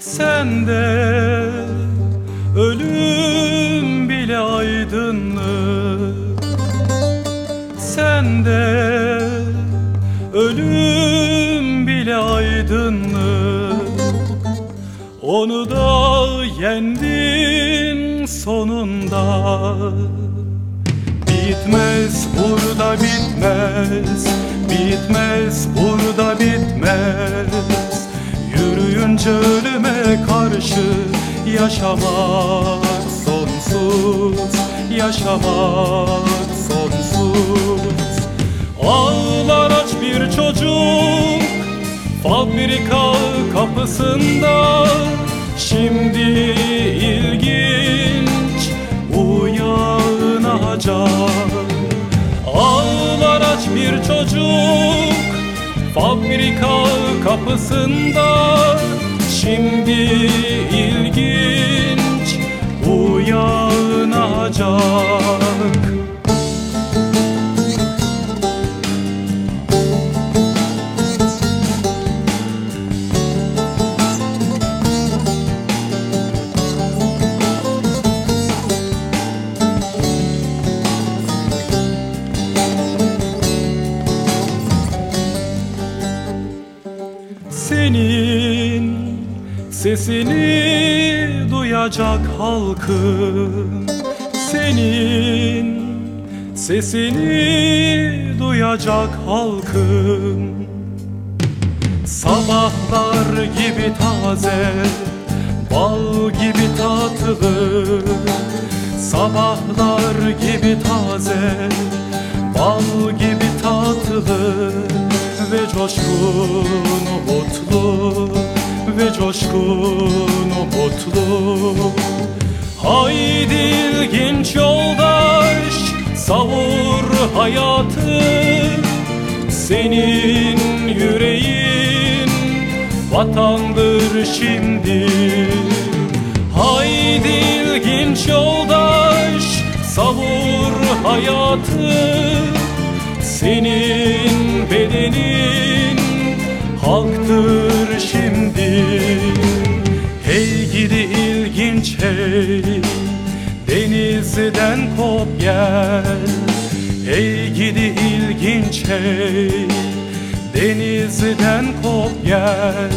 Sende ölüm bile aydınlık. Sende ölüm bile aydınlık Onu da yendin sonunda. Bitmez burada bitmez. Bitmez burada bitmez. Yürüyünce ölüme karşı Yaşamak sonsuz Yaşamak sonsuz. Ağlar aç bir çocuk Fabrika kapısında uyanacak Ağlar aç bir çocuk Fabrika kapısında. Şimdi ilginç uyanacak sesini duyacak halkım Senin. Sesini duyacak halkım Sabahlar gibi taze Bal gibi tatlı. Sabahlar gibi taze Bal gibi tatlı. Ve coşkun umutlu Ve coşkun umutlu Haydi ilginç yoldaş Savur hayatı. Senin yüreğin vatandır şimdi. Haydi ilginç yoldaş savur hayatı. Senin bedenin halktır şimdi Denizden kop gel. Hey gidi ilginç hey. Denizden kop gel.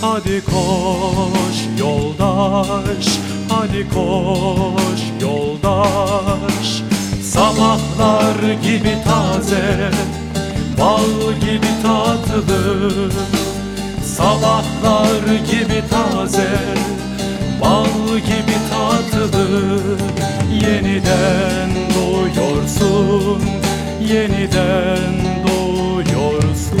Hadi koş yoldaş Hadi koş yoldaş. Sabahlar gibi taze Bal gibi tatlı. Sabahlar gibi taze Bal gibi Yeniden doğuyorsun